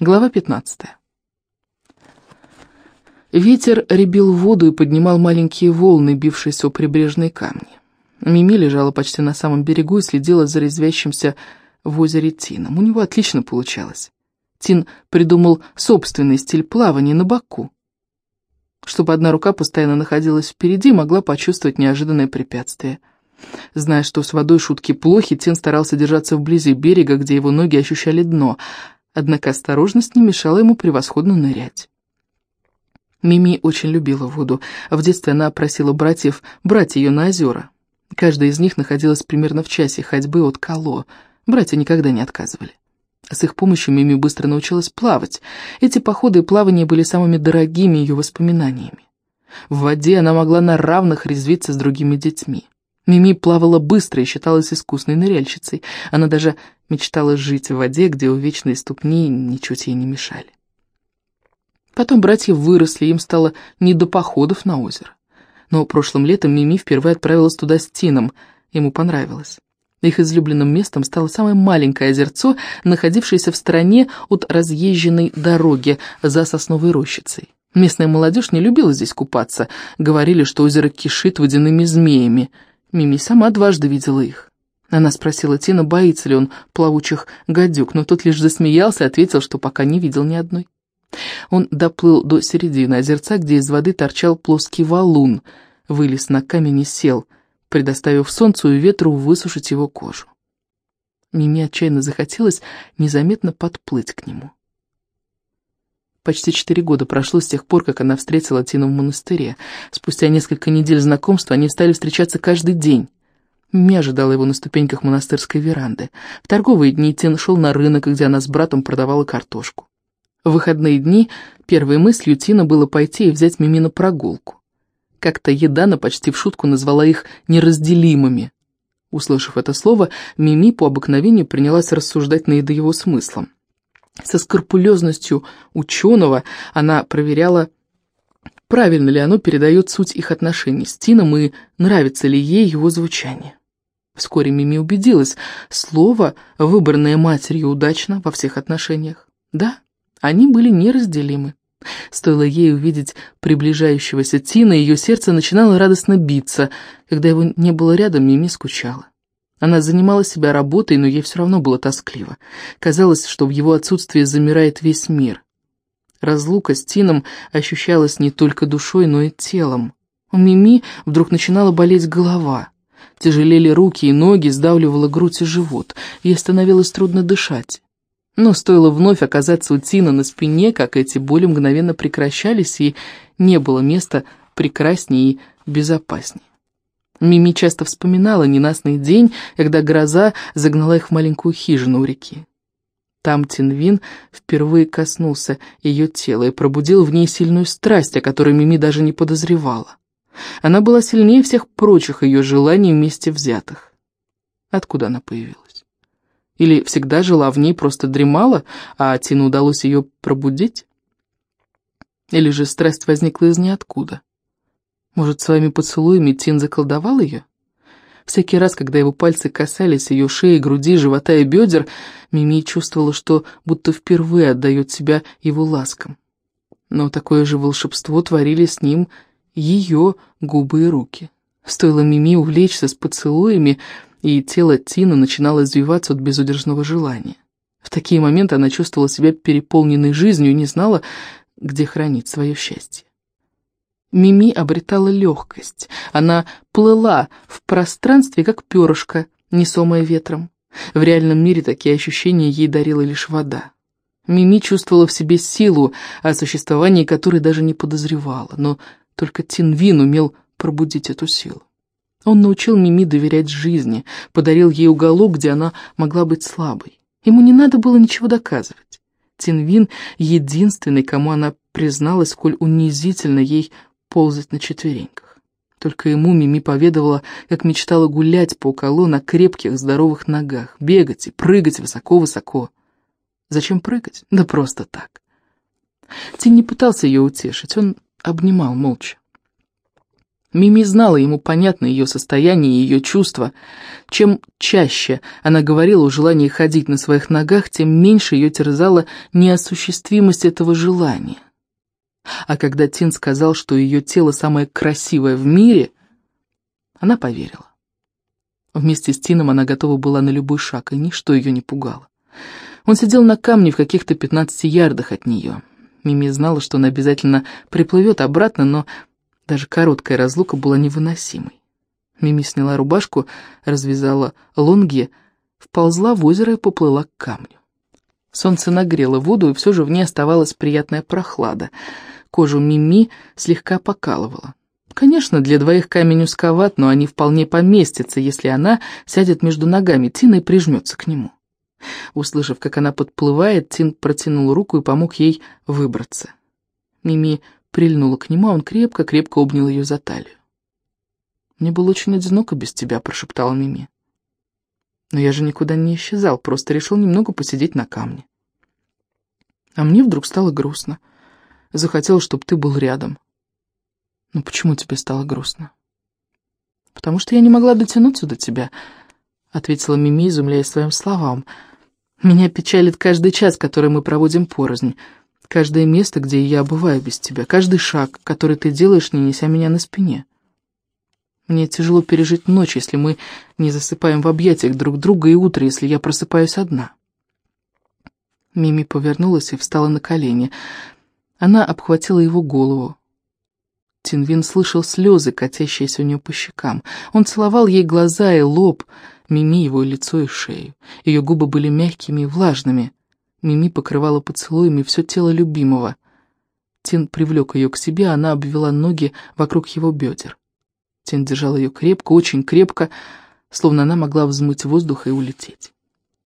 Глава 15. Ветер ребил воду и поднимал маленькие волны, бившиеся у прибрежной камни. Мими лежала почти на самом берегу и следила за резвящимся в озере Тином. У него отлично получалось. Тин придумал собственный стиль плавания на боку. Чтобы одна рука постоянно находилась впереди, могла почувствовать неожиданное препятствие. Зная, что с водой шутки плохи, Тин старался держаться вблизи берега, где его ноги ощущали дно — однако осторожность не мешала ему превосходно нырять. Мими очень любила воду. В детстве она просила братьев брать ее на озера. Каждая из них находилась примерно в часе ходьбы от Кало. Братья никогда не отказывали. С их помощью Мими быстро научилась плавать. Эти походы и плавания были самыми дорогими ее воспоминаниями. В воде она могла на равных резвиться с другими детьми. Мими плавала быстро и считалась искусной ныряльщицей. Она даже мечтала жить в воде, где у вечной ступни ничуть ей не мешали. Потом братья выросли, им стало не до походов на озеро. Но прошлым летом Мими впервые отправилась туда с Тином, ему понравилось. Их излюбленным местом стало самое маленькое озерцо, находившееся в стороне от разъезженной дороги за сосновой рощицей. Местная молодежь не любила здесь купаться, говорили, что озеро кишит водяными змеями – Мими сама дважды видела их. Она спросила Тина, боится ли он плавучих гадюк, но тот лишь засмеялся и ответил, что пока не видел ни одной. Он доплыл до середины озерца, где из воды торчал плоский валун, вылез на камень и сел, предоставив солнцу и ветру высушить его кожу. Мими отчаянно захотелось незаметно подплыть к нему. Почти четыре года прошло с тех пор, как она встретила Тину в монастыре. Спустя несколько недель знакомства они стали встречаться каждый день. Ми ожидала его на ступеньках монастырской веранды. В торговые дни Тин шел на рынок, где она с братом продавала картошку. В выходные дни первой мыслью Тина было пойти и взять Мими на прогулку. Как-то Едана почти в шутку назвала их неразделимыми. Услышав это слово, Мими по обыкновению принялась рассуждать над его смыслом. Со скрупулезностью ученого она проверяла, правильно ли оно передает суть их отношений с Тином и нравится ли ей его звучание. Вскоре Мими убедилась, слово, выбранное матерью, удачно во всех отношениях. Да, они были неразделимы. Стоило ей увидеть приближающегося Тина, ее сердце начинало радостно биться. Когда его не было рядом, Мими скучала. Она занимала себя работой, но ей все равно было тоскливо. Казалось, что в его отсутствии замирает весь мир. Разлука с Тином ощущалась не только душой, но и телом. У Мими вдруг начинала болеть голова. Тяжелели руки и ноги, сдавливала грудь и живот. Ей становилось трудно дышать. Но стоило вновь оказаться у Тина на спине, как эти боли мгновенно прекращались, и не было места прекраснее и безопаснее. Мими часто вспоминала ненастный день, когда гроза загнала их в маленькую хижину у реки. Там Тинвин впервые коснулся ее тела и пробудил в ней сильную страсть, о которой Мими даже не подозревала. Она была сильнее всех прочих ее желаний вместе взятых. Откуда она появилась? Или всегда жила в ней, просто дремала, а Тину удалось ее пробудить? Или же страсть возникла из ниоткуда? Может, своими поцелуями Тин заколдовал ее? Всякий раз, когда его пальцы касались ее шеи, груди, живота и бедер, Мими чувствовала, что будто впервые отдает себя его ласкам. Но такое же волшебство творили с ним ее губы и руки. Стоило Мими увлечься с поцелуями, и тело Тина начинало извиваться от безудержного желания. В такие моменты она чувствовала себя переполненной жизнью и не знала, где хранить свое счастье. Мими обретала легкость. Она плыла в пространстве, как перышко, несомое ветром. В реальном мире такие ощущения ей дарила лишь вода. Мими чувствовала в себе силу, о существовании которой даже не подозревала, но только Тинвин умел пробудить эту силу. Он научил Мими доверять жизни, подарил ей уголок, где она могла быть слабой. Ему не надо было ничего доказывать. Тинвин — единственный, кому она призналась, сколь унизительно ей ползать на четвереньках. Только ему Мими поведала, как мечтала гулять по уколу на крепких, здоровых ногах, бегать и прыгать высоко-высоко. Зачем прыгать? Да просто так. Тин не пытался ее утешить, он обнимал молча. Мими знала, ему понятно ее состояние и ее чувства. Чем чаще она говорила о желании ходить на своих ногах, тем меньше ее терзала неосуществимость этого желания. А когда Тин сказал, что ее тело самое красивое в мире, она поверила. Вместе с Тином она готова была на любой шаг, и ничто ее не пугало. Он сидел на камне в каких-то 15 ярдах от нее. Мими знала, что он обязательно приплывет обратно, но даже короткая разлука была невыносимой. Мими сняла рубашку, развязала лонги, вползла в озеро и поплыла к камню. Солнце нагрело воду, и все же в ней оставалась приятная прохлада. Кожу Мими слегка покалывала. Конечно, для двоих камень узковат, но они вполне поместятся, если она сядет между ногами Тины и прижмется к нему. Услышав, как она подплывает, Тин протянул руку и помог ей выбраться. Мими прильнула к нему, а он крепко-крепко обнял ее за талию. «Мне было очень одиноко без тебя», — прошептала Мими. «Но я же никуда не исчезал, просто решил немного посидеть на камне». А мне вдруг стало грустно. Захотел, чтобы ты был рядом. «Ну почему тебе стало грустно?» «Потому что я не могла дотянуться до тебя», — ответила Мими, изумляясь своим словам. «Меня печалит каждый час, который мы проводим порознь. Каждое место, где я бываю без тебя, каждый шаг, который ты делаешь, не неся меня на спине. Мне тяжело пережить ночь, если мы не засыпаем в объятиях друг друга, и утро, если я просыпаюсь одна. Мими повернулась и встала на колени. Она обхватила его голову. Тинвин слышал слезы, катящиеся у нее по щекам. Он целовал ей глаза и лоб, Мими его лицо и шею. Ее губы были мягкими и влажными. Мими покрывала поцелуями все тело любимого. Тин привлек ее к себе, она обвела ноги вокруг его бедер. Тин держал ее крепко, очень крепко, словно она могла взмыть воздух и улететь.